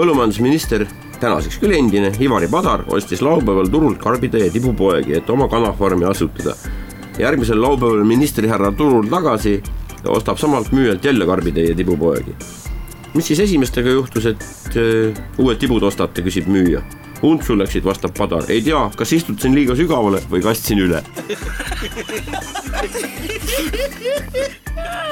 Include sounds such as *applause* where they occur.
põllumajandusminister, tänaseks küll endine, Ivari Padar ostis laupäeval turult Karbitee tibupoegi, et oma kanafarmi asutada. järgmisel laupäeval ministrihärra turul tagasi ja ostab samalt müüjalt jälle Karbitee tibupoegi. mis siis esimestega juhtus, et äh, uued tibud ostate, küsib müüja. untsu läksid, vastab Padar, ei tea, kas istutasin liiga sügavale või kastsin üle *laughs*